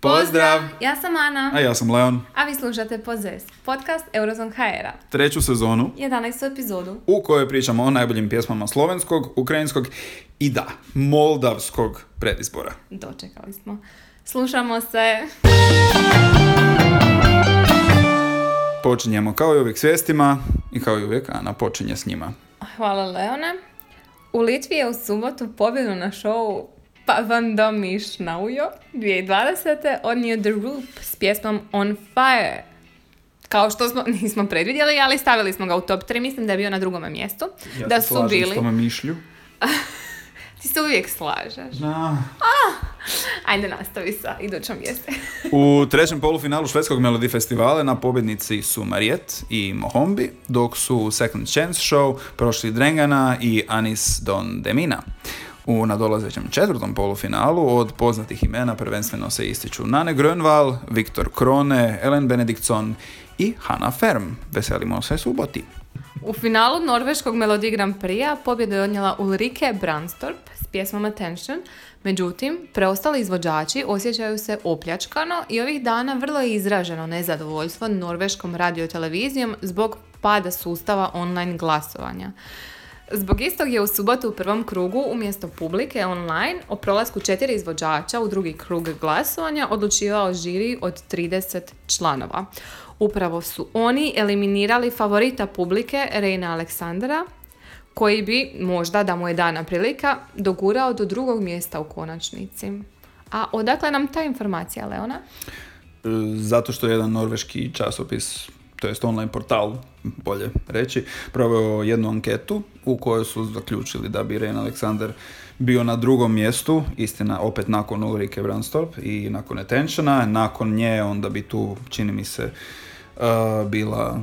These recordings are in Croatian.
Pozdrav! Ja sam Ana, A ja sam Leon. a vi slušate Pozes, podcast Eurozone HR-a. Treću sezonu 11. epizodu. u kojoj pričamo o najboljim pjesmama slovenskog, ukrajinskog i da, moldavskog predizbora. Dočekali smo. Slušamo se. Počinjemo kao i uvijek s vijestima i kao i uvijek Ana počinje s njima. Hvala Leone. U Litvi je u subotu pobjedu na šovu Pa vam domiš na ujo 2020. odnio The Roop s pjesmom On Fire. Kao što smo, nismo predvidjeli, ali stavili smo ga u top 3, mislim da je bio na drugome mjestu. da su bili. s tome mišlju. Ti se uvijek slažeš. Da. Ajde nastavi sa idućom vijesti. U trećem polufinalu švedskog Melody festivala na pobjednici su Marijet i Mohombi, dok su Second Chance Show prošli Drengana i Anis Don Demina. U nadolazećem četvrtom polufinalu od poznatih imena prvenstveno se ističu Nane Grönval, Viktor Krone, Ellen Benediktsson i Hanna Ferm. Veselimo se suboti. U finalu norveškog Melodi Grand Prix-a pobjedu je odnijela Ulrike Brandstorp s pjesmom Attention. Međutim, preostali izvođači osjećaju se opljačkano i ovih dana vrlo je izraženo nezadovoljstvo norveškom radiotelevizijom zbog pada sustava online glasovanja. Zbog istog je u subotu u prvom krugu umjesto publike online o prolasku četiri izvođača u drugi krug glasovanja odlučivao žiri od 30 članova. Upravo su oni eliminirali favorita publike Reina Aleksandra, koji bi, možda da mu je dana prilika, dogurao do drugog mjesta u konačnici. A odakle nam ta informacija, Leona? E, Zato što je jedan norveški časopis, to jest online portal, bolje reći, proveo jednu anketu u kojoj su zaključili da bi Rein Aleksandar bio na drugom mjestu, istina opet nakon Ulrike Brandstorp i nakon Attentiona, nakon nje onda bi tu, čini mi se, uh, bila,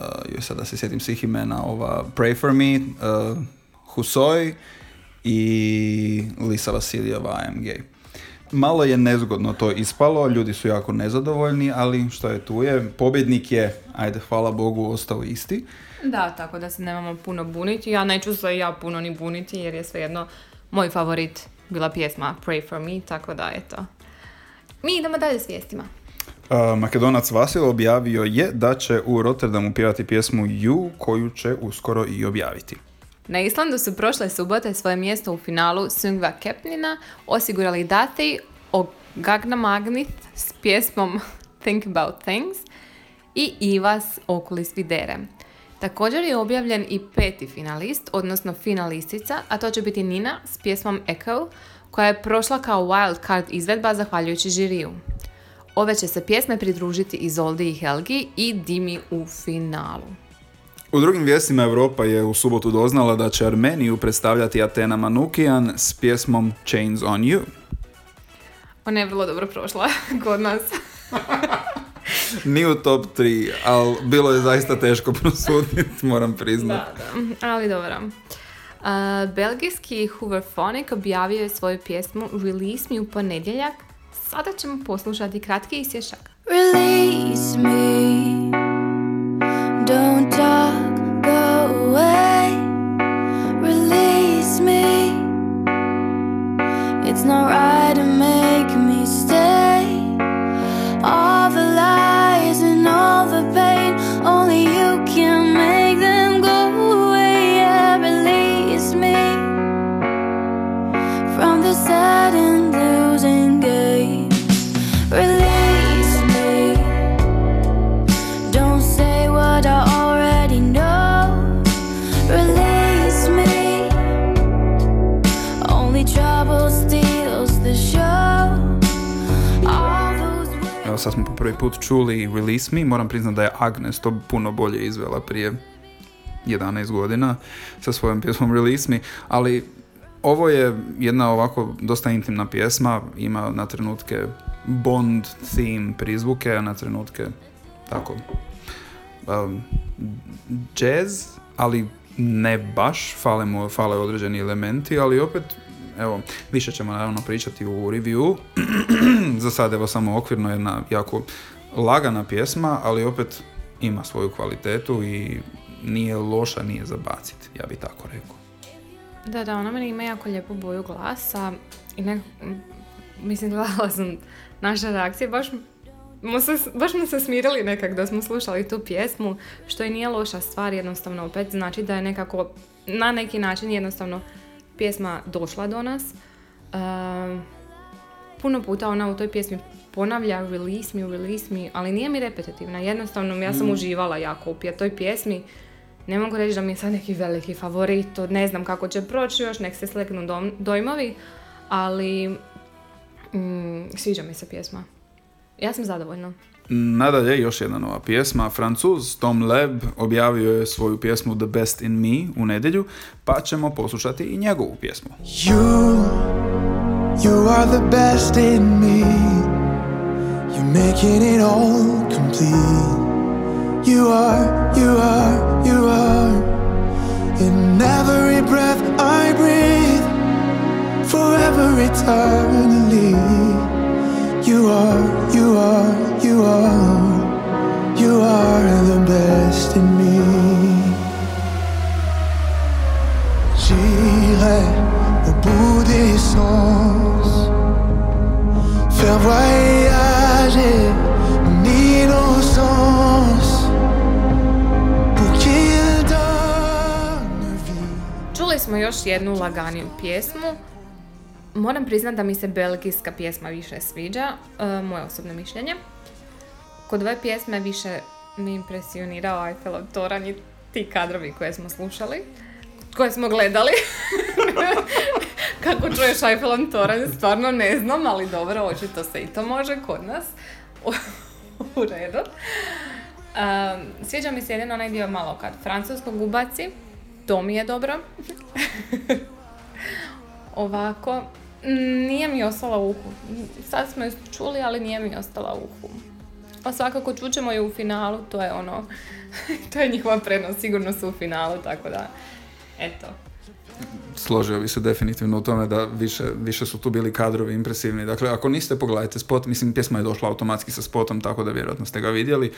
uh, joj sad da se sjetim svih imena, ova Pray for Me, uh, Husoj i Lisa Vasilijeva AMG. Malo je nezgodno to ispalo, ljudi su jako nezadovoljni, ali što je tu je, pobjednik je, ajde hvala Bogu, ostao isti. Da, tako da se nemamo puno buniti. Ja neću se ja puno ni buniti jer je svejedno moj favorit bila pjesma Pray for me, tako da eto. Mi idemo dalje s vijestima. Uh, Makedonac Vasil objavio je da će u Rotterdamu pjevati pjesmu You, koju će uskoro i objaviti. Na Islandu su prošle subote svoje mjesto u finalu Sungva Kepnina osigurali Dati o Gagna Magnith s pjesmom Think About Things i Ivas Okulis Videre. Također je objavljen i peti finalist, odnosno finalistica, a to će biti Nina s pjesmom Echo, koja je prošla kao wild card izvedba zahvaljujući žiriju. Ove će se pjesme pridružiti Izoldi i Helgi i Dimi u finalu. U drugim vijestima Europa je u subotu doznala da će Armeniju predstavljati Atena Manukian s pjesmom Chains on You. Ona je vrlo dobro prošla kod nas. Ni u top 3, ali bilo je zaista teško prosuditi, moram priznati. Da, da, ali dobro. Uh, belgijski Hooverphonic objavio je svoju pjesmu Release Me u ponedjeljak. Sada ćemo poslušati kratki isješak. Release me. Don't talk, It's not right Evo sad smo po prvi put čuli Release Me, moram priznati da je Agnes to puno bolje izvela prije 11 godina sa svojom pjesmom Release Me, ali ovo je jedna ovako dosta intimna pjesma, ima na trenutke Bond theme prizvuke, a na trenutke tako um, jazz, ali ne baš, fale, mu, fale određeni elementi, ali opet evo, više ćemo naravno pričati u review. Za sad evo samo okvirno jedna jako lagana pjesma, ali opet ima svoju kvalitetu i nije loša, nije za bacit, ja bi tako rekao. Da, da, ona meni ima jako lijepu boju glasa i ne, mislim, gledala sam naše reakcije, baš smo se, baš smo se smirili nekak da smo slušali tu pjesmu, što i nije loša stvar, jednostavno opet znači da je nekako na neki način jednostavno pjesma došla do nas. Ehm, puno puta ona u toj pjesmi ponavlja release me, release me, ali nije mi repetitivna. Jednostavno, ja sam Mm. uživala jako u toj pjesmi. Ne mogu reći da mi je sad neki veliki favorit, to ne znam kako će proći još, nek se sleknu dom- dojmovi, ali mm, sviđa mi se pjesma. Ja sam zadovoljna. Nadalje, još jedna nova pjesma. Francuz Tom Leb objavio je svoju pjesmu The Best in Me u nedjelju, pa ćemo poslušati i njegovu pjesmu. You, you are the best in me. You're making it all complete. You are, you are, you are. In every breath I breathe, forever eternally. You are, you are, you are. You are the best in me. J'irai au bout des sens, faire voyager mon innocence pour qu'il donne vie. Čuli smo još jednu laganiju pjesmu. Moram priznat da mi se belgijska pjesma više sviđa, e, moje osobno mišljenje. Kod ove pjesme više mi impresionirao Eiffelov toranj i ti kadrovi koje smo slušali, koje smo gledali. Kako čuješ Eiffelov toranj, stvarno ne znam, ali dobro, očito se i to može kod nas. u redu. Um, sviđa mi se jedino onaj dio malo kad francuskog ubaci, to mi je dobro. Ovako, nije mi ostala uhu. Sad smo je čuli, ali nije mi ostala uhu. A svakako čućemo je u finalu, to je ono, to je njihova prednost, sigurno su u finalu, tako da, eto. Složio bi se definitivno u tome da više, više su tu bili kadrovi impresivni. Dakle, ako niste, pogledajte spot. Mislim, pjesma je došla automatski sa spotom, tako da vjerojatno ste ga vidjeli.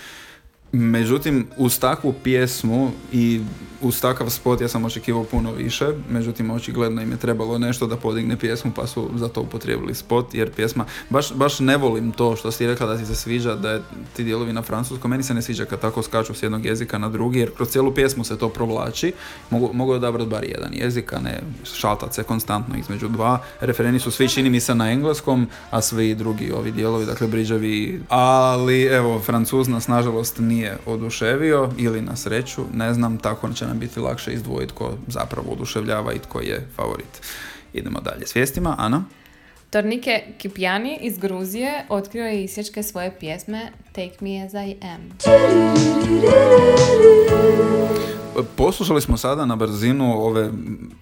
Međutim, uz takvu pjesmu i uz takav spot ja sam očekivao puno više, međutim očigledno im je trebalo nešto da podigne pjesmu pa su za to upotrijebili spot jer pjesma, baš, baš ne volim to što si rekla da ti se sviđa da je ti dijelovi na francuskom, meni se ne sviđa kad tako skaču s jednog jezika na drugi jer kroz cijelu pjesmu se to provlači, mogu, mogu odabrati bar jedan jezik, a ne šaltat se konstantno između dva, refereni su svi čini mi se na engleskom, a svi drugi ovi dijelovi, dakle briđevi, ali evo, francuz nas nažalost nije oduševio ili na sreću, ne znam, tako će nam biti lakše izdvojiti ko zapravo oduševljava i tko je favorit. Idemo dalje s vijestima, Ana? Tornike Kipjani iz Gruzije otkrio je isječke svoje pjesme Take Me As I Am. Poslušali smo sada na brzinu ove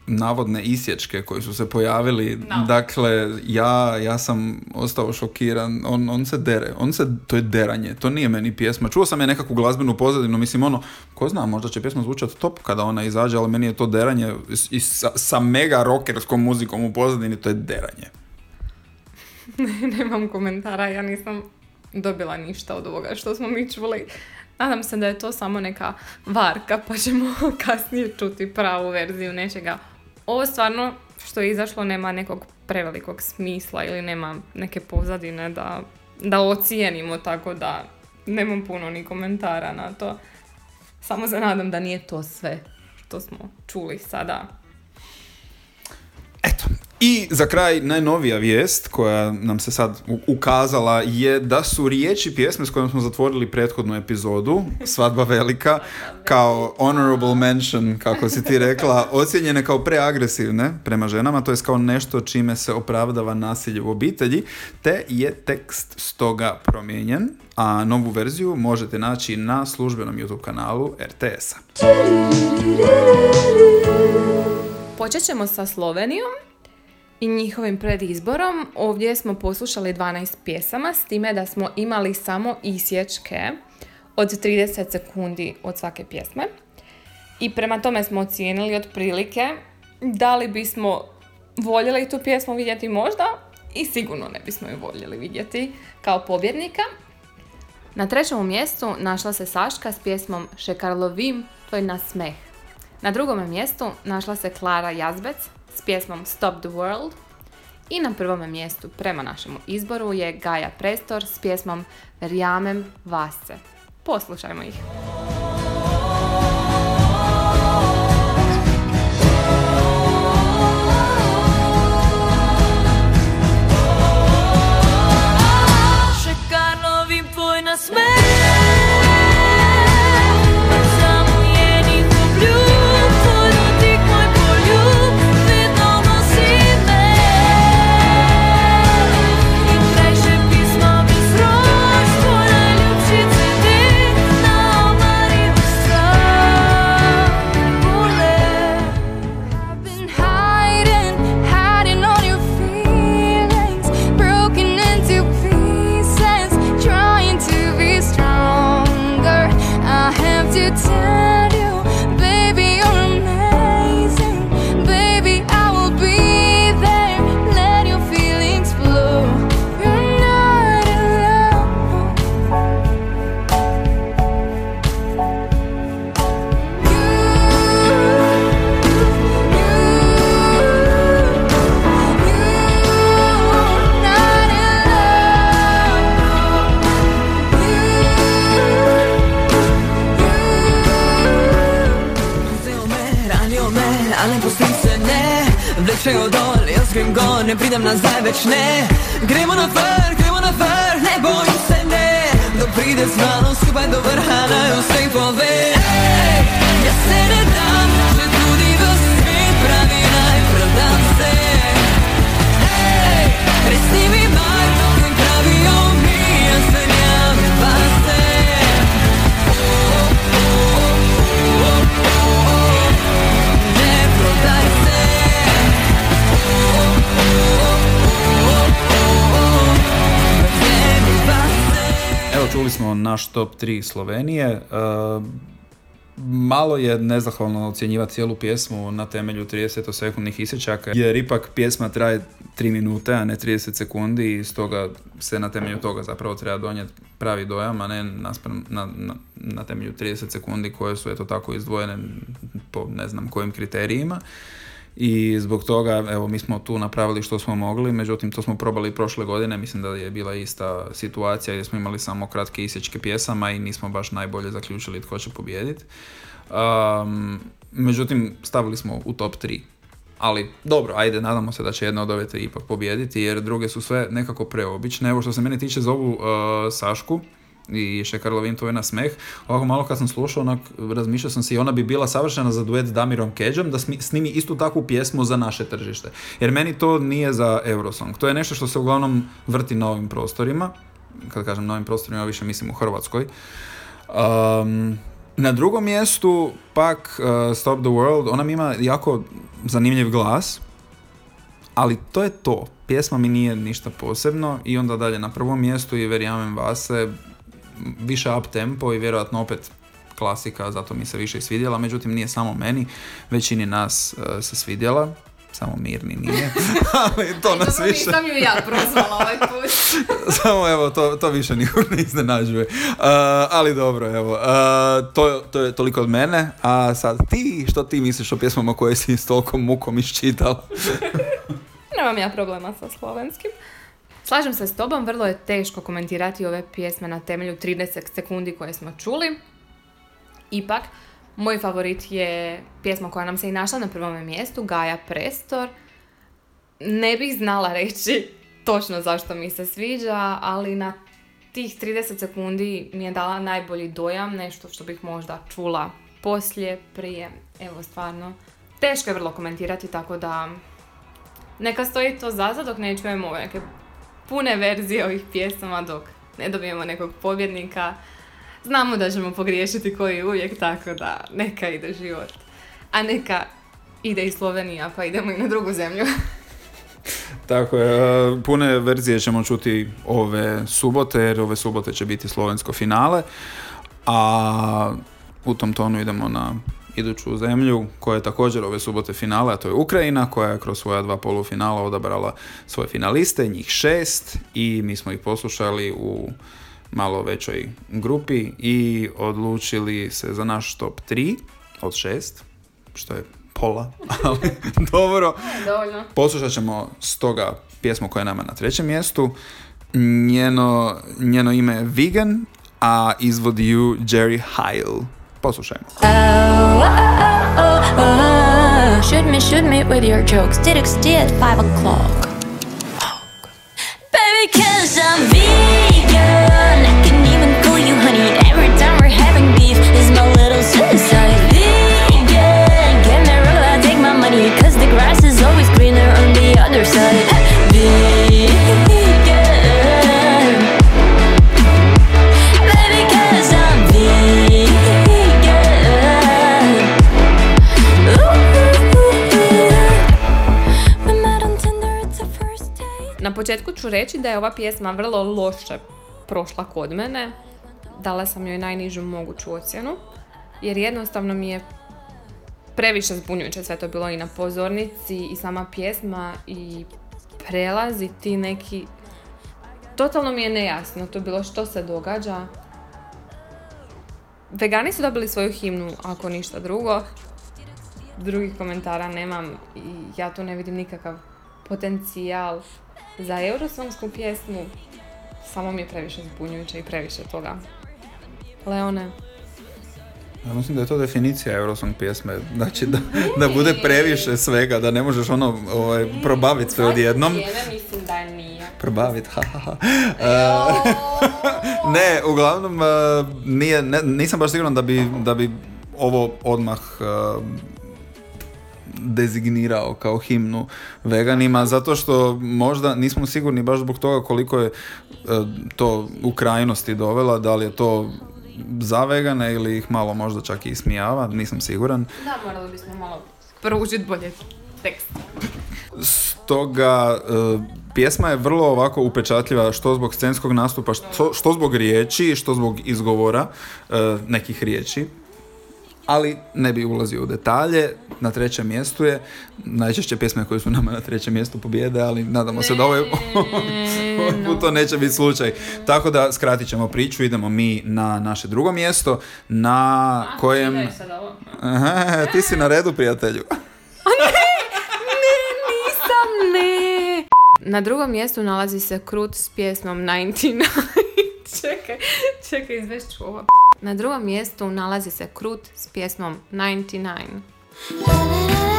navodne isječke koji su se pojavili. No. Dakle, ja, ja sam ostao šokiran. On, on se dere. On se, to je deranje. To nije meni pjesma. Čuo sam je nekakvu glazbenu pozadinu. Mislim, ono, ko zna, možda će pjesma zvučati top kada ona izađe, ali meni je to deranje i sa, sa mega rockerskom muzikom u pozadini, to je deranje. Nemam komentara, ja nisam dobila ništa od ovoga što smo mi čuli. Nadam se da je to samo neka varka, pa ćemo kasnije čuti pravu verziju nečega. Ovo stvarno što je izašlo nema nekog prevelikog smisla ili nema neke pozadine da, da ocijenimo, tako da nemam puno ni komentara na to. Samo se nadam da nije to sve što smo čuli sada. Eto, i za kraj najnovija vijest koja nam se sad ukazala je da su riječi pjesme s kojom smo zatvorili prethodnu epizodu, Svadba velika, kao honorable mention, kako si ti rekla, ocijenjene kao preagresivne prema ženama, to je kao nešto čime se opravdava nasilje u obitelji, te je tekst stoga promijenjen, a novu verziju možete naći na službenom YouTube kanalu RTS-a. Počet ćemo sa Slovenijom i njihovim predizborom. Ovdje smo poslušali 12 pjesama s time da smo imali samo isječke od 30 sekundi od svake pjesme. I prema tome smo ocijenili otprilike da li bismo voljeli tu pjesmu vidjeti možda i sigurno ne bismo ju voljeli vidjeti kao pobjednika. Na trećem mjestu našla se Saška s pjesmom Šekarlovim, tvoj nasmeh. Na drugom mjestu našla se Klara Jazbec s pjesmom Stop the World I na prvome mjestu prema našemu izboru je Gaja Prestor s pjesmom Verjamem Vasce. Poslušajmo ih. Šekarno vim tvoj It's tell pridem nazaj več, ne. Gremo na vrh, gremo na vrh, ne bojim se, ne. Kdo pride z čuli smo naš top 3 Slovenije. E, malo je nezahvalno ocjenjivati cijelu pjesmu na temelju 30 sekundnih isječaka, jer ipak pjesma traje 3 minute, a ne 30 sekundi i stoga se na temelju toga zapravo treba donijeti pravi dojam, a ne naspram, na, na, na temelju 30 sekundi koje su eto tako izdvojene po ne znam kojim kriterijima. I zbog toga, evo, mi smo tu napravili što smo mogli, međutim, to smo probali prošle godine, mislim da je bila ista situacija gdje smo imali samo kratke isječke pjesama i nismo baš najbolje zaključili tko će pobijediti. Um, međutim, stavili smo u top 3. Ali dobro, ajde, nadamo se da će jedna od ove tri ipak pobijediti, jer druge su sve nekako preobične. Evo što se mene tiče zovu uh, Sašku, i Šekarlovin to je na smeh. Ovako malo kad sam slušao, onak, razmišljao sam si i ona bi bila savršena za duet s Damirom Keđom da snimi istu takvu pjesmu za naše tržište. Jer meni to nije za Eurosong. To je nešto što se uglavnom vrti na ovim prostorima. Kad kažem na ovim prostorima, više mislim u Hrvatskoj. Um, na drugom mjestu pak uh, Stop the World, ona mi ima jako zanimljiv glas, ali to je to. Pjesma mi nije ništa posebno i onda dalje na prvom mjestu i Verjamem Vase više up tempo i vjerojatno opet klasika, zato mi se više i svidjela, međutim nije samo meni, većini nas uh, se svidjela, samo Mirni nije, ali to nas Dobro, više... nisam ju ja prozvala ovaj put. Samo evo, to, to više nikog ne iznenađuje. Uh, ali dobro, evo. uh, to, to je toliko od mene. A sad ti, što ti misliš o pjesmama koje si s tolikom mukom iščitala? Nemam ja problema sa slovenskim. Slažem se s tobom, vrlo je teško komentirati ove pjesme na temelju 30 sekundi koje smo čuli. Ipak, moj favorit je pjesma koja nam se i našla na prvome mjestu, Gaja Prestor. Ne bih znala reći točno zašto mi se sviđa, ali na tih 30 sekundi mi je dala najbolji dojam, nešto što bih možda čula poslije, prije, evo stvarno. Teško je vrlo komentirati, tako da neka stoji to zaza dok ne čujemo neke pune verzije ovih pjesama dok ne dobijemo nekog pobjednika. Znamo da ćemo pogriješiti koji uvijek, tako da neka ide život. A neka ide i Slovenija, pa idemo i na drugu zemlju. Tako je, uh, pune verzije ćemo čuti ove subote, jer ove subote će biti slovensko finale. A u tom tonu idemo na iduću zemlju koja je također ove subote finale, a to je Ukrajina koja je kroz svoja dva polufinala odabrala svoje finaliste, njih šest i mi smo ih poslušali u malo većoj grupi i odlučili se za naš top 3 od šest, što je pola, ali dobro. Dovoljno. Poslušat ćemo stoga pjesmu koja je nama na trećem mjestu. Njeno, njeno ime je Vegan, a izvodi ju Jerry Heil. Poslušajmo. Shoot me, shoot me with your jokes. Did XD at 5 o'clock. Baby, cause I'm vegan. I can even call you honey. Every time we're having beef, is my little suicide. Vegan, get me real, I take my money. Cause the grass is always greener on the other side. Početku ću reći da je ova pjesma vrlo loše prošla kod mene. Dala sam joj najnižu moguću ocjenu. Jer jednostavno mi je previše zbunjujuće sve to bilo i na pozornici i sama pjesma i prelazi ti neki... Totalno mi je nejasno to bilo što se događa. Vegani su dobili svoju himnu, ako ništa drugo. Drugih komentara nemam i ja tu ne vidim nikakav potencijal za eurosonsku pjesmu. Samo mi je previše zbunjujuće i previše toga. Leone, Ja mislim da je to definicija Eurosong pjesme. Znači da, da bude previše svega, da ne možeš ono ovaj, probaviti sve odjednom. mislim da nije. Probaviti, ha, ha, ha. Ne, uglavnom, e, nije, ne- nisam baš siguran da bi, da bi ovo odmah e, dezignirao kao himnu veganima, zato što možda nismo sigurni baš zbog toga koliko je e, to u krajnosti dovela, da li je to za vegane ili ih malo možda čak i ismijava, nisam siguran. Da, morali bismo malo proučiti bolje tekst. Stoga, e, pjesma je vrlo ovako upečatljiva što zbog scenskog nastupa, što, što zbog riječi, što zbog izgovora e, nekih riječi. Ali ne bi ulazio u detalje, na trećem mjestu je, najčešće pjesme koje su nama na trećem mjestu pobjede, ali nadamo se da ovaj, ovaj put to neće biti slučaj. Tako da skratit ćemo priču, idemo mi na naše drugo mjesto, na kojem... Aha, ti si na redu, prijatelju. Nisam, ne! Na drugom mjestu nalazi se Krut s pjesmom 99. čekaj, čekaj, izvešću ovo. Na drugom mjestu nalazi se Krut s pjesmom 99.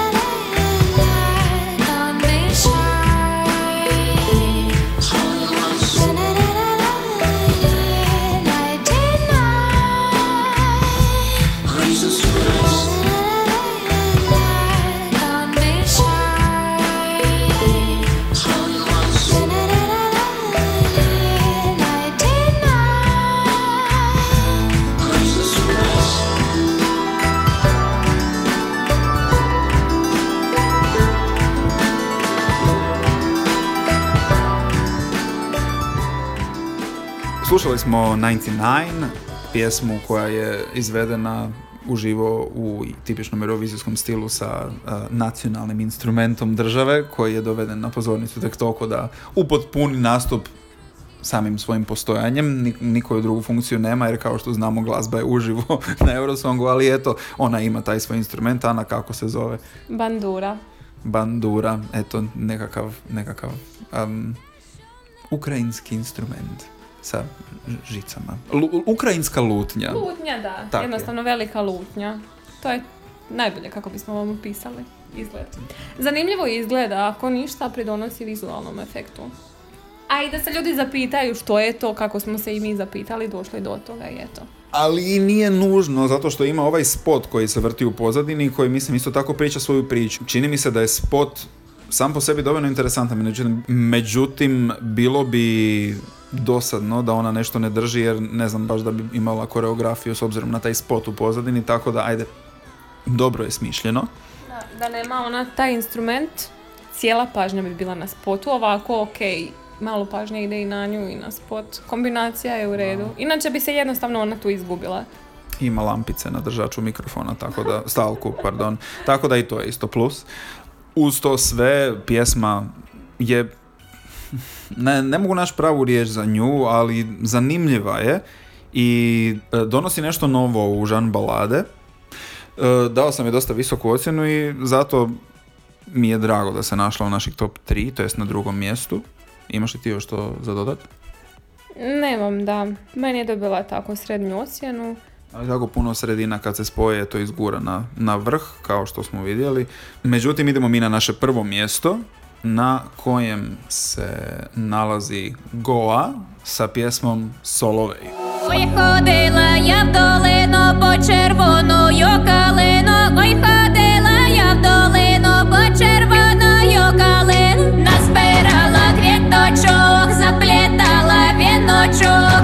Slušali smo 99, pjesmu koja je izvedena uživo u tipičnom eurovizijskom stilu sa a, nacionalnim instrumentom države koji je doveden na pozornicu tek toliko da upotpuni nastup samim svojim postojanjem, Ni- nikoju drugu funkciju nema jer kao što znamo glazba je uživo na Eurosongu, ali eto, ona ima taj svoj instrument, Ana kako se zove? Bandura. Bandura, eto nekakav, nekakav um, ukrajinski instrument sa žicama. Lu- ukrajinska lutnja. Lutnja, da. Tako je. Jednostavno velika lutnja. To je najbolje kako bismo vam opisali izgled. Zanimljivo izgleda, ako ništa pridonosi vizualnom efektu. A i da se ljudi zapitaju što je to, kako smo se i mi zapitali, došli do toga i eto. Ali i nije nužno, zato što ima ovaj spot koji se vrti u pozadini, koji mislim isto tako priča svoju priču. Čini mi se da je spot sam po sebi dovoljno interesantan, međutim, međutim bilo bi dosadno da ona nešto ne drži jer ne znam baš da bi imala koreografiju s obzirom na taj spot u pozadini, tako da ajde, dobro je smišljeno. Da, da nema ona taj instrument, cijela pažnja bi bila na spotu, ovako ok, malo pažnje ide i na nju i na spot. Kombinacija je u redu. Inače bi se jednostavno ona tu izgubila. ima lampice na držaču mikrofona, tako da, stalku, pardon, tako da i to je isto plus. Uz to sve, pjesma je, ne, ne mogu naći pravu riječ za nju, ali zanimljiva je i e, donosi nešto novo u žan balade. E, dao sam je dosta visoku ocjenu i zato mi je drago da se našla u naših top 3, to jest na drugom mjestu. Imaš li ti još to za dodat? Nemam, da. Meni je dobila tako srednju ocjenu. Ali tako puno sredina kad se spoje to izgura na, na vrh, kao što smo vidjeli. Međutim, idemo mi na naše prvo mjesto, na kojem se nalazi Goa sa pjesmom Solovej. Ой, ходила я в долину по червоною калину. Ой, ходила я в долину по червоною калину. Назбирала квіточок, заплетала віночок,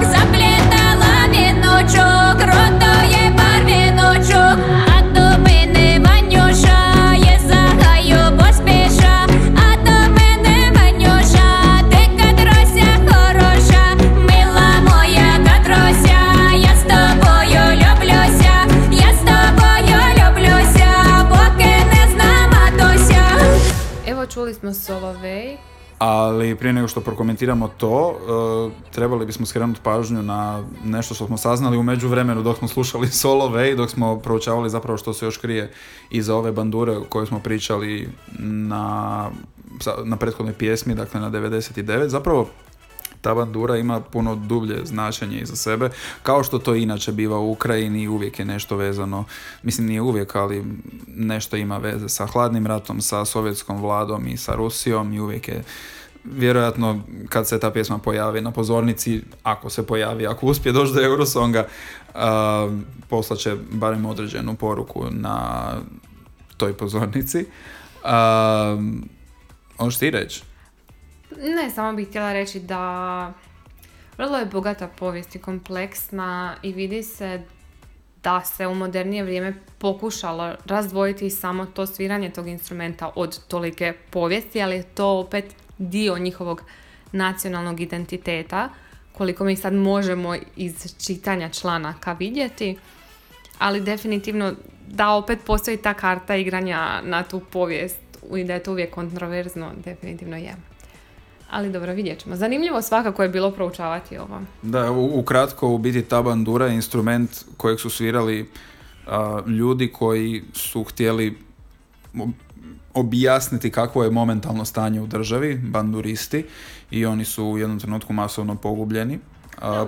Solovej. Ali prije nego što prokomentiramo to, e, trebali bismo skrenuti pažnju na nešto što smo saznali u međuvremenu dok smo slušali Solove i dok smo proučavali zapravo što se još krije iza ove bandure o smo pričali na, na prethodnoj pjesmi, dakle na 99. Zapravo ta bandura ima puno dublje značenje iza sebe, kao što to inače biva u Ukrajini i uvijek je nešto vezano, mislim nije uvijek, ali nešto ima veze sa hladnim ratom, sa sovjetskom vladom i sa Rusijom i uvijek je vjerojatno kad se ta pjesma pojavi na pozornici, ako se pojavi, ako uspije doći do Eurosonga, uh, poslaće barem određenu poruku na toj pozornici. Uh, Možeš ti reći? Ne, samo bih htjela reći da vrlo je bogata povijest i kompleksna i vidi se da se u modernije vrijeme pokušalo razdvojiti samo to sviranje tog instrumenta od tolike povijesti, ali je to opet dio njihovog nacionalnog identiteta, koliko mi sad možemo iz čitanja članaka vidjeti, ali definitivno da opet postoji ta karta igranja na tu povijest i da je to uvijek kontroverzno, definitivno je. Ali dobro, vidjet ćemo. Zanimljivo svakako je bilo proučavati ovo. Da, ukratko, u biti ta bandura je instrument kojeg su svirali a, ljudi koji su htjeli ob- objasniti kakvo je momentalno stanje u državi, banduristi, i oni su u jednom trenutku masovno pogubljeni.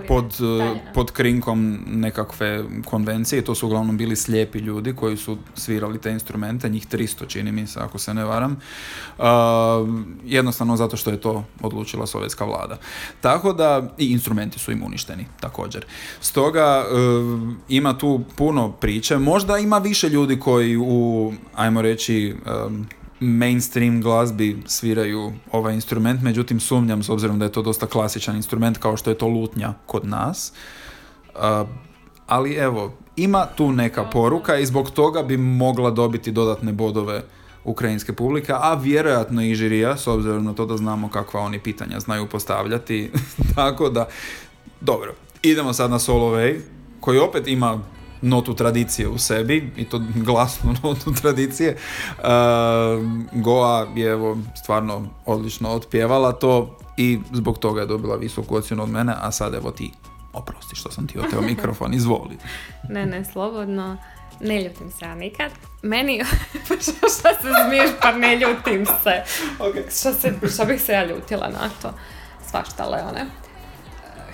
Pod, e, pod krinkom nekakve konvencije, to su uglavnom bili slijepi ljudi koji su svirali te instrumente, njih 300 čini mi se ako se ne varam, a, jednostavno zato što je to odlučila sovjetska vlada. Tako da, i instrumenti su im uništeni također. Stoga e, ima tu puno priče, možda ima više ljudi koji u, ajmo reći, em, mainstream glazbi sviraju ovaj instrument, međutim sumnjam s obzirom da je to dosta klasičan instrument kao što je to lutnja kod nas. A, ali evo, ima tu neka poruka i zbog toga bi mogla dobiti dodatne bodove ukrajinske publike, a vjerojatno i žirija, s obzirom na to da znamo kakva oni pitanja znaju postavljati. Tako da, dobro, idemo sad na Solo Way, koji opet ima notu tradicije u sebi i to glasnu notu tradicije. Uh, Goa je evo stvarno odlično otpjevala to i zbog toga je dobila visoku ocjenu od mene, a sad evo ti oprosti što sam ti oteo mikrofon, izvoli. Ne, ne, slobodno. Ne ljutim se ja nikad. Meni, što se smiješ, pa ne ljutim se. Što, se, što bih se ja ljutila na to? Svašta, Leone. E,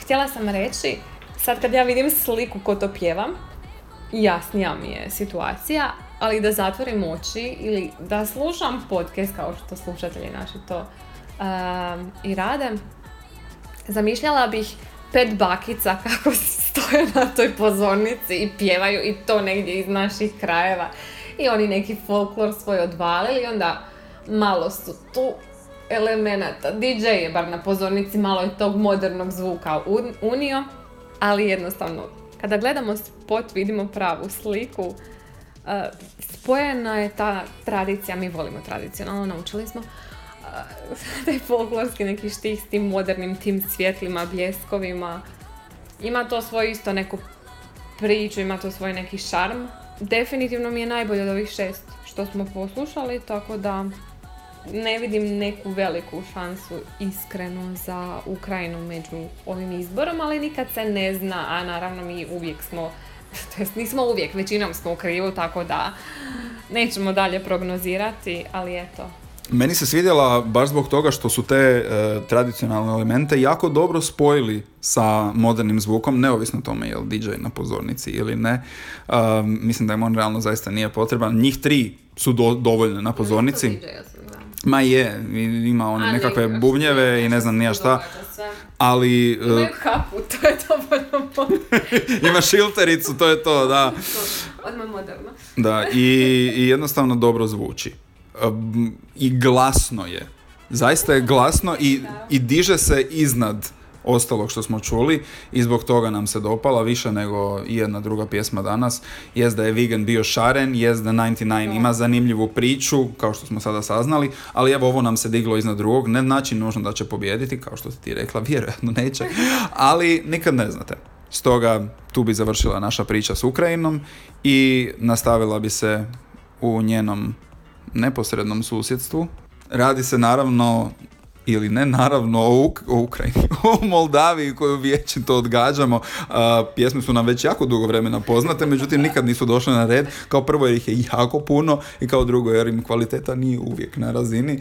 Htjela sam reći, sad kad ja vidim sliku ko to pjeva, jasnija mi je situacija, ali da zatvorim oči ili da slušam podcast kao što slušatelji naši to um, i rade, zamišljala bih pet bakica kako stoje na toj pozornici i pjevaju i to negdje iz naših krajeva i oni neki folklor svoj odvalili onda malo su tu elemenata. DJ je bar na pozornici malo je tog modernog zvuka un- unio, ali jednostavno kada gledamo spot vidimo pravu sliku. Uh, spojena je ta tradicija, mi volimo tradicionalno, naučili smo, uh, taj folklorski neki štih s tim modernim, tim svjetlima, bljeskovima. Ima to svoju isto neku priču, ima to svoj neki šarm. Definitivno mi je najbolje od ovih šest što smo poslušali, tako da ne vidim neku veliku šansu iskreno za Ukrajinu među ovim izborom, ali nikad se ne zna, a naravno mi uvijek smo to jest nismo uvijek, većinom smo u krivu, tako da nećemo dalje prognozirati, ali eto. Meni se svidjela baš zbog toga što su te e, tradicionalne elemente jako dobro spojili sa modernim zvukom, neovisno o tome je li DJ na pozornici ili ne. Um, mislim da im on realno zaista nije potreban. Njih tri su do- dovoljne na pozornici. Ma je, ima Ali nekakve bubnjeve i ne znam se ni ja tu šta, ali e, Imaju kapu, to je moderno. ima šiltericu, to je to, da. Odmah moderno. Da, i, i jednostavno dobro zvuči. Um, I glasno je. Zaista je glasno i, i diže se iznad ostalog što smo čuli i zbog toga nam se dopala više nego i jedna druga pjesma danas. Jest da je Vegan bio šaren, jest da 99 ima zanimljivu priču, kao što smo sada saznali, ali evo ovo nam se diglo iznad drugog. Ne znači nužno da će pobijediti, kao što si ti rekla, vjerojatno neće, ali nikad ne znate. Stoga tu bi završila naša priča s Ukrajinom i nastavila bi se u njenom neposrednom susjedstvu. Radi se naravno ili ne naravno o, Uk- o Ukrajini, o Moldaviji koju vječito odgađamo. A, pjesme su nam već jako dugo vremena poznate, međutim nikad nisu došle na red. Kao prvo jer ih je jako puno i kao drugo jer im kvaliteta nije uvijek na razini.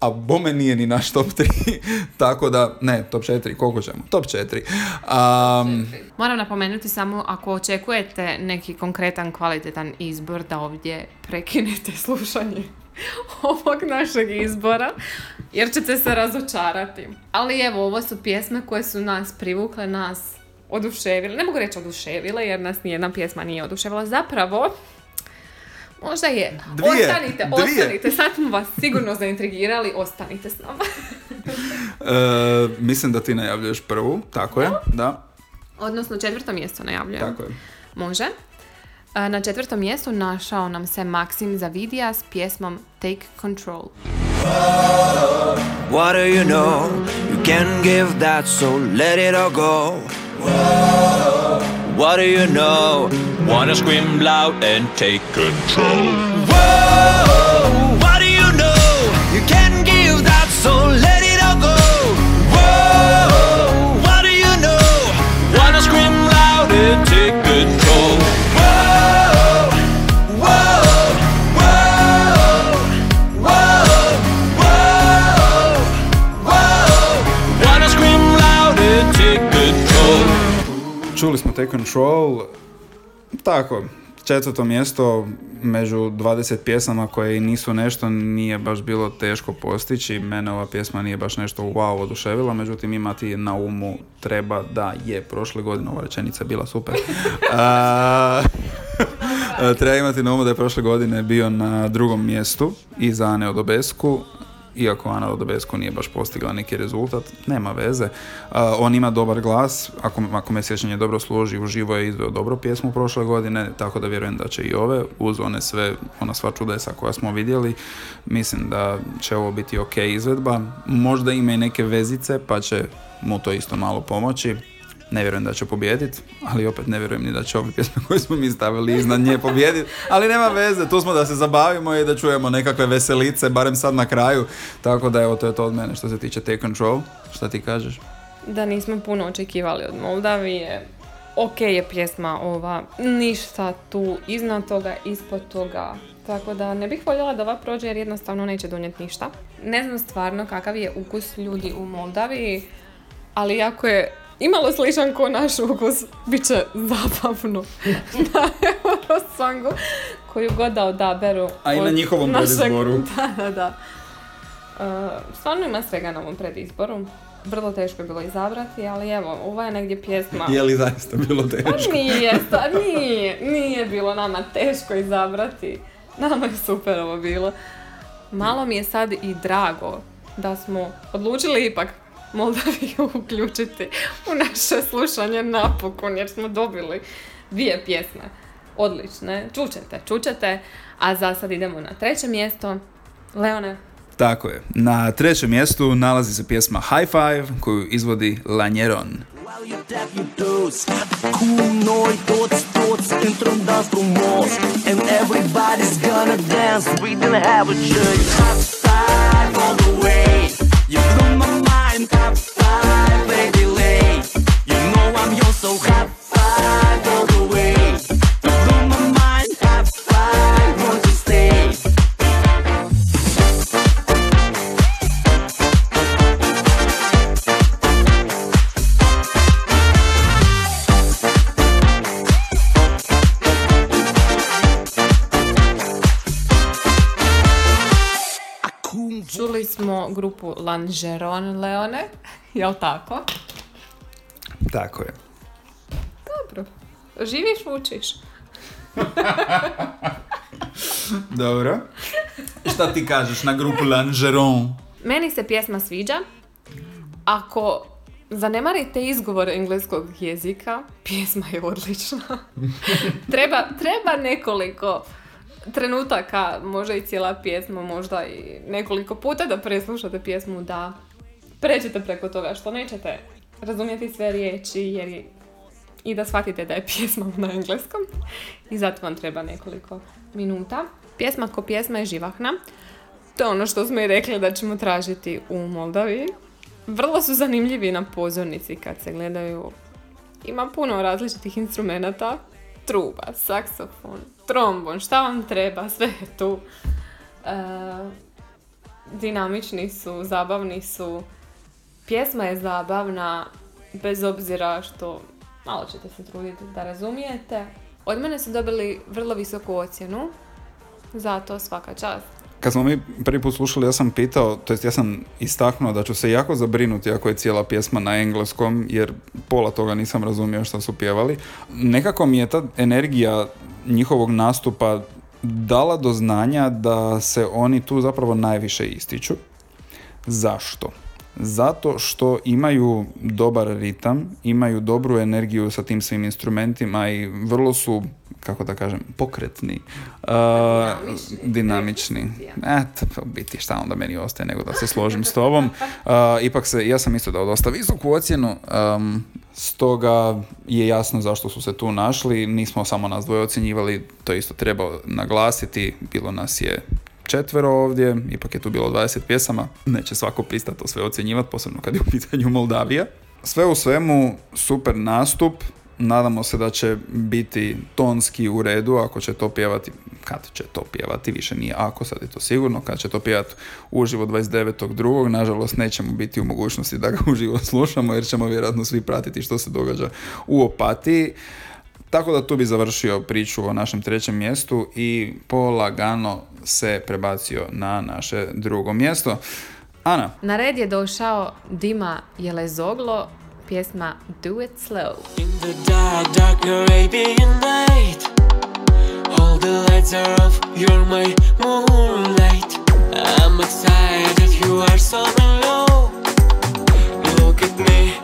A bome nije ni naš top 3, tako da, ne, top 4, koliko ćemo? Top 4. Um, Moram napomenuti samo ako očekujete neki konkretan kvalitetan izbor da ovdje prekinete slušanje ovog našeg izbora jer ćete se razočarati. Ali evo, ovo su pjesme koje su nas privukle, nas oduševile. Ne mogu reći oduševile jer nas nijedna pjesma nije oduševila. Zapravo, možda je. Dvije, Ostanite, dvije. ostanite. Sad smo vas sigurno zaintrigirali. Ostanite s nama. e, mislim da ti najavljuješ prvu, tako je, da, Odnosno četvrto mjesto najavljujem. tako je. Može. Na četvrtom mjestu našao nam se Maksim Zavidija s pjesmom Take Control. What do you know? You can give that, so let it all go. What do you know? Wanna scream loud and take control. Whoa, what do you know? You can give that, so let it all go. Whoa, what do you know? Wanna scream loud and take Čuli smo Take Control, tako, četvrto mjesto među 20 pjesama koje nisu nešto nije baš bilo teško postići. Mene ova pjesma nije baš nešto wow oduševila, međutim imati na umu treba da je prošle godine ova rečenica bila super. A, treba imati na umu da je prošle godine bio na drugom mjestu iza Ane Odobesku, iako Ana Odobesku nije baš postigla neki rezultat, nema veze. A, on ima dobar glas, ako, ako me sjećanje dobro služi, uživo je izveo dobro pjesmu prošle godine, tako da vjerujem da će i ove, uz one sve, ona sva čudesa koja smo vidjeli, mislim da će ovo biti ok izvedba. Možda ima i neke vezice, pa će mu to isto malo pomoći. Ne vjerujem da će pobijediti, ali opet ne vjerujem ni da će ove pjesme koje smo mi stavili iznad nje pobijediti. Ali nema veze, tu smo da se zabavimo i da čujemo nekakve veselice, barem sad na kraju. Tako da evo, to je to od mene što se tiče Take Control. Šta ti kažeš? Da nismo puno očekivali od Moldavije. Ok je pjesma ova, ništa tu iznad toga, ispod toga. Tako da ne bih voljela da ova prođe jer jednostavno neće donijeti ništa. Ne znam stvarno kakav je ukus ljudi u Moldaviji, ali ako je imalo sličan ko naš ukus, bit će zabavno na Eurosongu koju god da odaberu. A i na njihovom predizboru. Da, da, da. E, stvarno ima svega na ovom predizboru. Vrlo teško je bilo izabrati, ali evo, ova je negdje pjesma. Je li zaista bilo Pa teško? nije, sta- nije, nije bilo nama teško izabrati. Nama je super ovo bilo. Malo mi je sad i drago da smo odlučili ipak Moldaviju uključiti u naše slušanje napokon, jer smo dobili dvije pjesme. Odlične. Čućete, čućete. A za sad idemo na treće mjesto. Leone, Tako je. Na trećem mjestu nalazi se pjesma High Five koju izvodi Lanjeron. top five, baby. Grupu Langeron Leone, jel tako? Tako je. Dobro. Živiš, učiš. Dobro. Šta ti kažeš na grupu Langeron? Meni se pjesma sviđa. Ako zanemarite izgovor engleskog jezika, pjesma je odlična. treba, treba nekoliko trenutaka, možda i cijela pjesma, možda i nekoliko puta da preslušate pjesmu, da pređete preko toga što nećete razumjeti sve riječi jer je- i da shvatite da je pjesma na engleskom i zato vam treba nekoliko minuta. Pjesma ko pjesma je živahna. To je ono što smo i rekli da ćemo tražiti u Moldaviji. Vrlo su zanimljivi na pozornici kad se gledaju. Ima puno različitih instrumenata. Truba, saksofon, trombon, šta vam treba, sve je tu. E, dinamični su, zabavni su. Pjesma je zabavna, bez obzira što malo ćete se truditi da razumijete. Od mene su dobili vrlo visoku ocjenu, zato svaka čast. Kad smo mi prvi put slušali, ja sam pitao, to jest ja sam istaknuo da ću se jako zabrinuti ako je cijela pjesma na engleskom, jer pola toga nisam razumio što su pjevali. Nekako mi je ta energija njihovog nastupa dala do znanja da se oni tu zapravo najviše ističu. Zašto? Zato što imaju dobar ritam, imaju dobru energiju sa tim svim instrumentima i vrlo su, kako da kažem, pokretni, uh, Dinamični. Definicija. Eto, pa biti šta onda meni ostaje nego da se složim s tobom. Uh, ipak se, ja sam isto dao dosta visoku ocjenu, um, stoga je jasno zašto su se tu našli. Nismo samo nas dvoje ocjenjivali, to isto treba naglasiti. Bilo nas je četvero ovdje, ipak je tu bilo 20 pjesama. Neće svako pristati to sve ocjenjivati, posebno kad je u pitanju Moldavija. Sve u svemu, super nastup. Nadamo se da će biti tonski u redu ako će to pjevati, kad će to pjevati, više nije ako, sad je to sigurno, kad će to pjevati uživo 29.2. Nažalost, nećemo biti u mogućnosti da ga uživo slušamo jer ćemo vjerojatno svi pratiti što se događa u Opatiji. Tako da tu bi završio priču o našem trećem mjestu i polagano se prebacio na naše drugo mjesto. Ana, Na red je došao Dima Jelezoglo, pjesma Do It Slow. In the dark, dark Arabian night All the lights are off, you're my moonlight I'm excited, you are so low Look at me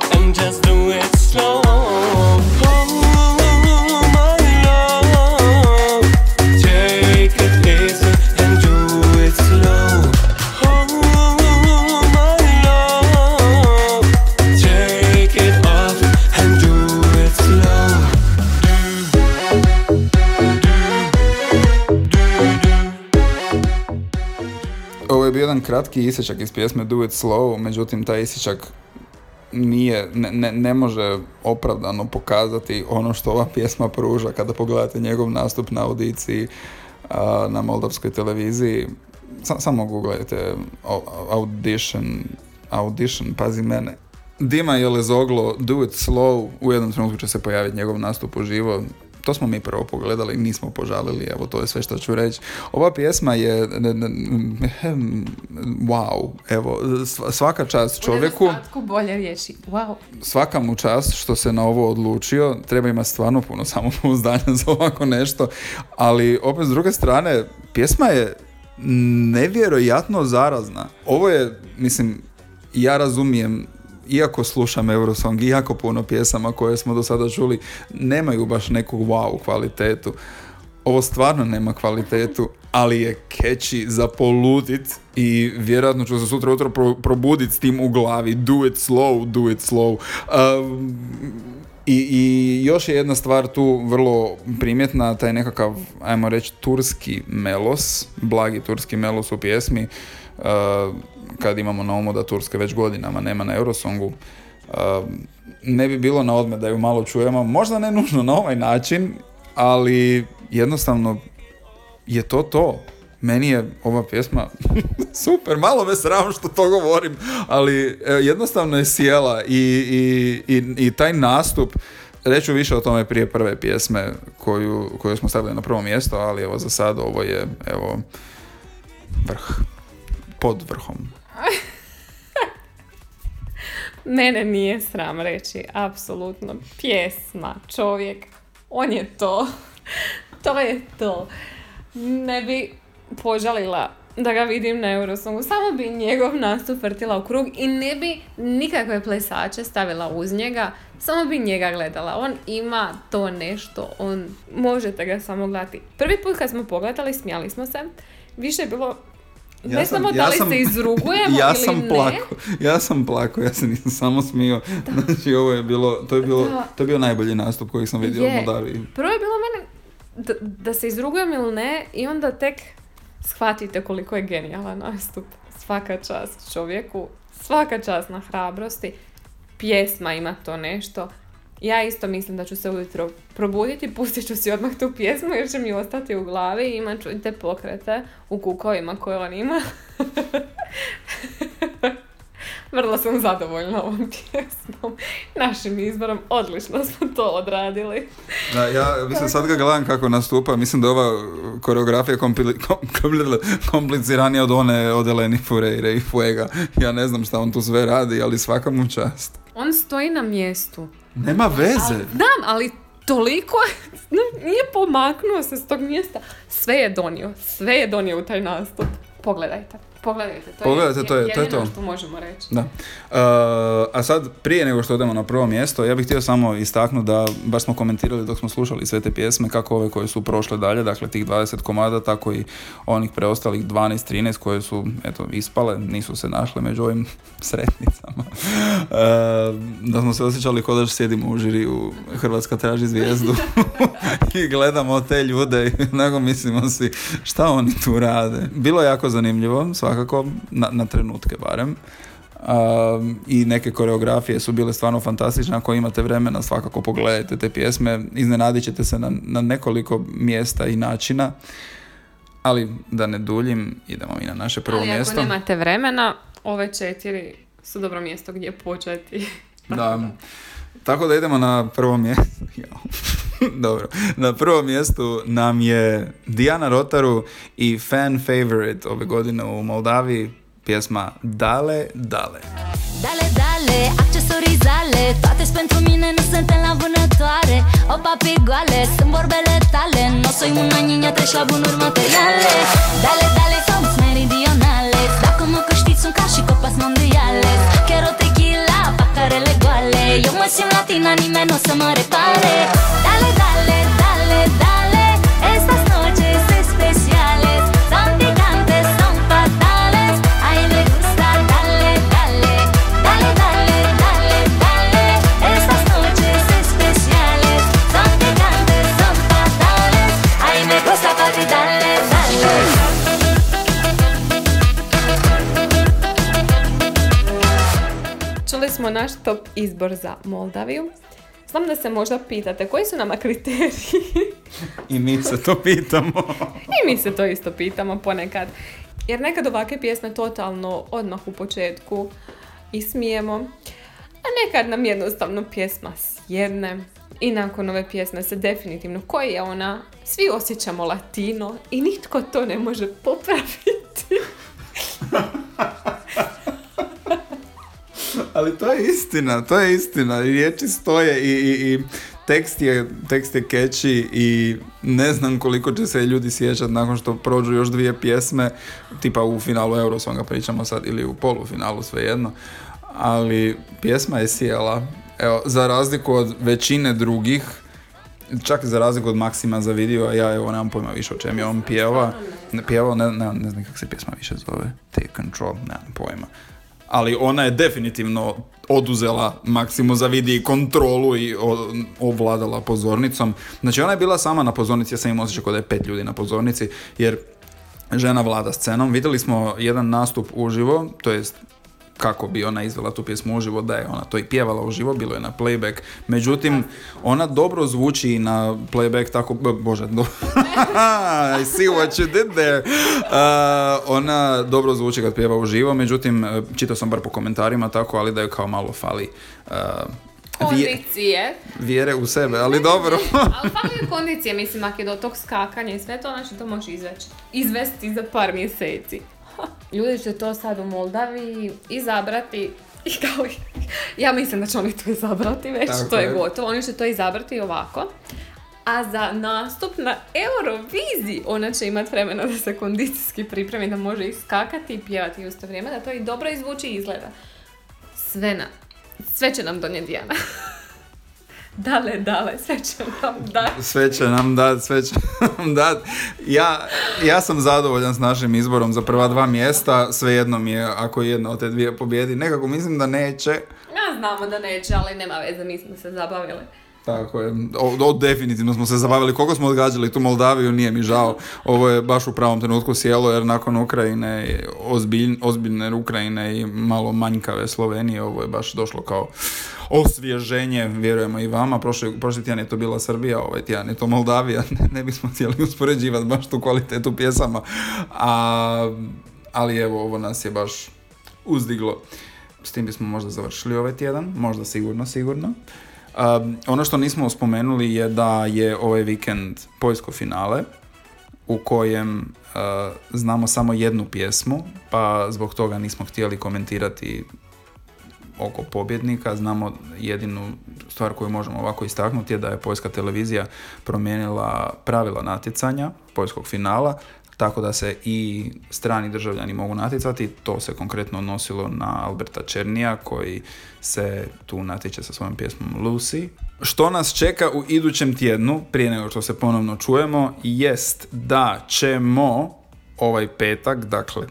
kratki isječak iz pjesme Do It Slow, međutim taj isječak nije, ne, ne, ne može opravdano pokazati ono što ova pjesma pruža kada pogledate njegov nastup na audiciji a, na moldavskoj televiziji. Sa- samo googlajte au- audition, audition, pazi mene. Dima Jelezoglo, Do It Slow, u jednom trenutku će se pojaviti njegov nastup uživo. To smo mi prvo pogledali, nismo požalili, evo to je sve što ću reći. Ova pjesma je, wow, evo, sva- svaka čast čovjeku. U bolje riječi. Wow. svaka mu čast što se na ovo odlučio, treba imati stvarno puno samopouzdanja za ovako nešto, ali opet s druge strane, pjesma je nevjerojatno zarazna. Ovo je, mislim, ja razumijem iako slušam Eurosong i jako puno pjesama koje smo do sada čuli, nemaju baš neku wow kvalitetu. Ovo stvarno nema kvalitetu, ali je catchy za poludit i vjerojatno ću se sutra ujutro pro, probudit s tim u glavi. Do it slow, do it slow. Um, i, I još je jedna stvar tu vrlo primjetna, taj nekakav, ajmo reći, turski melos, blagi turski melos u pjesmi, uh, kad imamo na umu da Turske već godinama nema na Eurosongu. Uh, ne bi bilo na odmet da ju malo čujemo, možda ne nužno na ovaj način, ali jednostavno je to to. Meni je ova pjesma super, malo me sram što to govorim, ali e, jednostavno je sjela i, i, i, i taj nastup, reću više o tome prije prve pjesme koju, koju smo stavili na prvo mjesto, ali evo za sad ovo je evo vrh, pod vrhom. Mene nije sram reći, apsolutno. Pjesma, čovjek, on je to. to je to. Ne bi požalila da ga vidim na Eurosongu. Samo bi njegov nastup vrtila u krug i ne bi nikakve plesače stavila uz njega. Samo bi njega gledala. On ima to nešto. On, možete ga samo gledati. Prvi put kad smo pogledali, smijali smo se. Više je bilo ne znamo da li se izrugujemo ja ili sam ne. plako, ja sam plako, ja se nisam samo smio. Znači ovo je bilo, to je bilo, Da. to je bio najbolji nastup koji sam vidio u. Moldaviji. Prvo je bilo mene da, da se izrugujem ili ne i onda tek shvatite koliko je genijalan nastup. Svaka čast čovjeku, svaka čast na hrabrosti. Pjesma ima to nešto. Ja isto mislim da ću se ujutro probuditi, pustit ću si odmah tu pjesmu jer će mi ostati u glavi i imat ću te pokrete u kukovima koje on ima. Vrlo sam zadovoljna ovom pjesmom, našim izborom. Odlično smo to odradili. Da, ja mislim sad ga gledam kako nastupa, mislim da ova koreografija kompli- kom- kompli- kompliciranija od one od Eleni Fureire i Fuega. Ja ne znam šta on tu sve radi, ali svaka mu čast. On stoji na mjestu. Nema veze. Znam, ali toliko nije pomaknuo se s tog mjesta. Sve je donio, sve je donio u taj nastup. Pogledajte, pogledajte. To Pogledajte, je, to je- to je to. što možemo reći. Da. Uh, a sad, prije nego što odemo na prvo mjesto, ja bih htio samo istaknuti da baš smo komentirali dok smo slušali sve te pjesme, kako ove koje su prošle dalje, dakle tih 20 komada, tako i onih preostalih 12-13 koje su, eto, ispale, nisu se našle među ovim sretnicama. Uh, da smo se osjećali kao da sjedimo u žiriju Hrvatska traži zvijezdu i gledamo te ljude i onako mislimo si šta oni tu rade. Bilo je jako zanimljivo, svakako, na, na trenutke barem. Um, I neke koreografije su bile stvarno fantastične. Ako imate vremena, svakako pogledajte te pjesme. Iznenadit ćete se na, na nekoliko mjesta i načina. Ali da ne duljim, idemo mi na naše prvo ali mjesto. ako nemate vremena, ove četiri su dobro mjesto gdje početi. Da. Tako da idemo na prvo mjesto. Dobro. Na prvom mjestu nam je Diana Rotaru i fan favorite ove godine u Moldaviji pjesma Dale, Dale. Dale, dale, accesorii zale Toate-s pentru mine, nu suntem la vânătoare O papi goale, sunt vorbele tale Nu o să-i una niña, treci la bunuri materiale mă repare Dale, dale, dale, dale Estas noches especiales. Son picantes, son fatales Ay, me gusta, dale, dale Dale, dale, dale, dale Estas noches especiales. Son picantes, son fatales Ay, me gusta, papi, dale, dale. Čuli smo naš top izbor za Moldaviju. Znam da se možda pitate koji su nama kriteriji. I mi se to pitamo. I mi se to isto pitamo ponekad. Jer nekad ovakve pjesme totalno odmah u početku ismijemo. A nekad nam jednostavno pjesma sjedne. I nakon ove pjesme se definitivno, koji je ona, svi osjećamo latino i nitko to ne može popraviti. Ali to je istina, to je istina. Riječi stoje i, i, i tekst je, tekst je catchy i ne znam koliko će se ljudi sjećati nakon što prođu još dvije pjesme, tipa u finalu Eurosonga pričamo sad ili u polufinalu svejedno, ali pjesma je sjela. Evo, za razliku od većine drugih, čak za razliku od Maksima za video, ja evo nemam pojma više o čem je on pjeva. Ne pjevao, ne, ne, ne znam kako se pjesma više zove. Take control, nemam pojma. Ali ona je definitivno oduzela Maksimu za vidi kontrolu i ovladala pozornicom. Znači ona je bila sama na pozornici, ja sam imao osjećaj kao da je pet ljudi na pozornici, jer žena vlada scenom. Vidjeli smo jedan nastup uživo, to jest kako bi ona izvela tu pjesmu uživo, da je ona to i pjevala uživo, bilo je na playback. Međutim, ona dobro zvuči i na playback tako, bože, do... I see what you did there. Uh, ona dobro zvuči kad pjeva uživo, međutim, uh, čitao sam bar po komentarima tako, ali da je kao malo fali uh, Kondicije. vjere u sebe, ali dobro. Ali fali kondicije, mislim, ako je do tog skakanja i sve to, znači to može izveći. Izvesti za par mjeseci. Ljudi će to sad u Moldaviji izabrati i kao Ja mislim da će oni to izabrati već, Tako to je je. gotovo. Oni će to izabrati ovako. A za nastup na Euroviziji ona će imati vremena da se kondicijski pripremi, da može iskakati i pjevati u isto vrijeme, da to i dobro izvuči i izgleda. Sve, na, sve će nam donijeti Dijana. Dale, dale, sve će nam dati. Sve će nam dat, sve će nam dat. Ja, ja sam zadovoljan s našim izborom za prva dva mjesta, svejedno mi je ako jedna od te dvije pobjedi. Nekako mislim da neće. Ja znamo da neće, ali nema veze, mi smo se zabavili. Tako je, o, o, definitivno smo se zabavili. Koliko smo odgađali tu Moldaviju, nije mi žao. Ovo je baš u pravom trenutku sjelo, jer nakon Ukrajine, ozbilj, ozbiljne Ukrajine i malo manjkave Slovenije, ovo je baš došlo kao osvježenje, vjerujemo i vama. Prošli, prošli tjedan je to bila Srbija, ovaj tjedan je to Moldavija. Ne, ne bismo htjeli uspoređivati baš tu kvalitetu pjesama. A, ali evo, ovo nas je baš uzdiglo. S tim bismo možda završili ovaj tjedan, možda sigurno, sigurno. Um, ono što nismo spomenuli je da je ovaj vikend poljsko finale u kojem uh, znamo samo jednu pjesmu, pa zbog toga nismo htjeli komentirati oko pobjednika. Znamo jedinu stvar koju možemo ovako istaknuti je da je poljska televizija promijenila pravila natjecanja poljskog finala, tako da se i strani državljani mogu natjecati. To se konkretno odnosilo na Alberta Černija koji se tu natječe sa svojom pjesmom Lucy. Što nas čeka u idućem tjednu, prije nego što se ponovno čujemo, jest da ćemo ovaj petak, dakle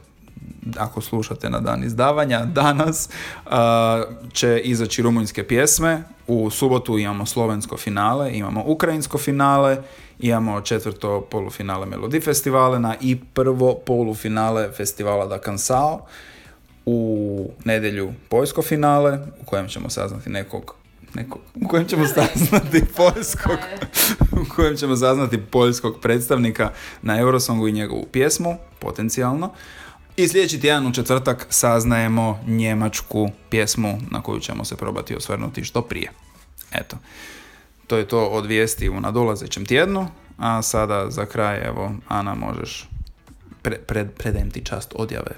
ako slušate na dan izdavanja, danas a, će izaći rumunjske pjesme. U subotu imamo slovensko finale, imamo ukrajinsko finale, imamo četvrto polufinale Melodi festivalena i prvo polufinale festivala Da Cansao. U nedjelju poljsko finale, u kojem ćemo saznati nekog nekog, u kojem ćemo saznati poljskog, u kojem ćemo saznati poljskog predstavnika na Eurosongu i njegovu pjesmu, potencijalno. I sljedeći tjedan u četvrtak saznajemo njemačku pjesmu na koju ćemo se probati osvrnuti što prije. Eto, to je to od vijesti u nadolazećem tjednu, a sada za kraj, evo, Ana, možeš, pre, pred, predajem ti čast odjave.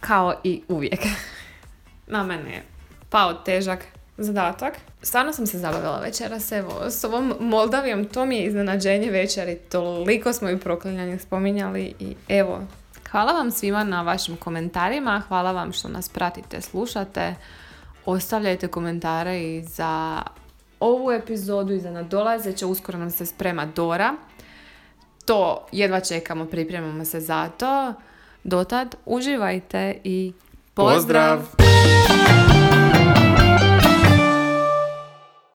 Kao i uvijek. Na mene je pao težak zadatak. Stvarno sam se zabavila večeras, evo, s ovom Moldavijom, to mi je iznenađenje večeri, toliko smo ju proklinjanje spominjali i evo, hvala vam svima na vašim komentarima, hvala vam što nas pratite, slušate, ostavljajte komentare i za ovu epizodu i za nadolazeće, uskoro nam se sprema Dora, to jedva čekamo, pripremamo se za to, dotad uživajte i pozdrav! Pozdrav!